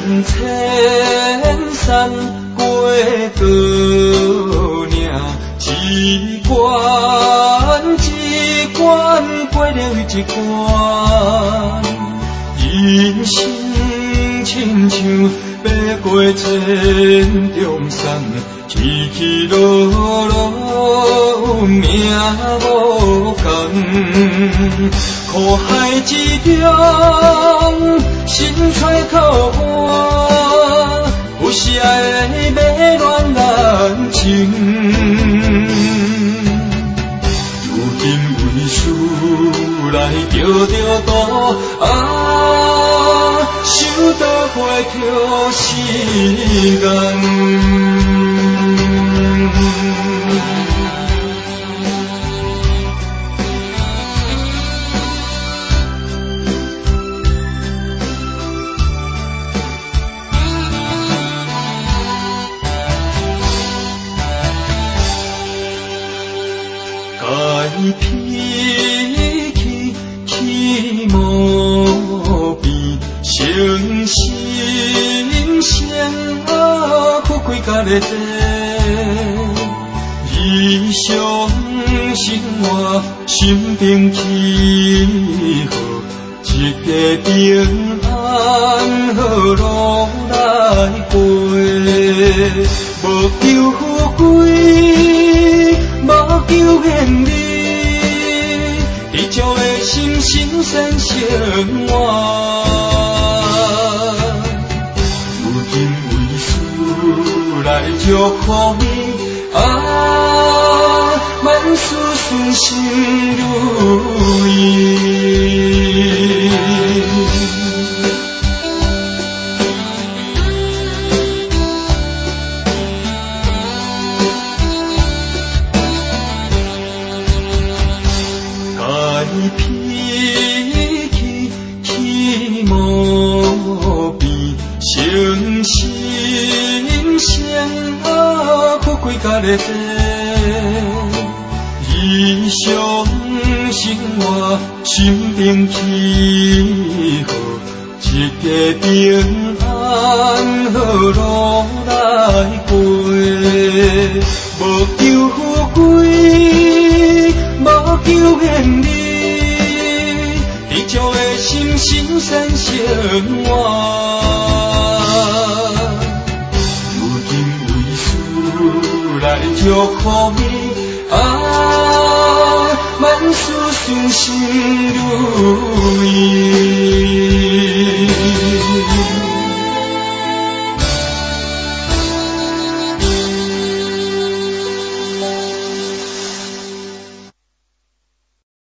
千山过高岭，一关一关过了一关，人生亲像爬过千重山，起起落落命无共，苦海之中心揣靠岸，有时会迷乱人情。如今为师来叫着渡啊，想倒回着时间。改脾心先啊，富贵家己地。日常生活，心平气和，一个平安好路来过，无求富贵，无求名利，地照的心心善生活。来祝福你啊，万事顺心如啊，富贵家的地。理想生活，心平气和，一个平安好路来过，无求富贵，无求艳丽，地照的心心善生活。祝福你啊，万事顺心如意。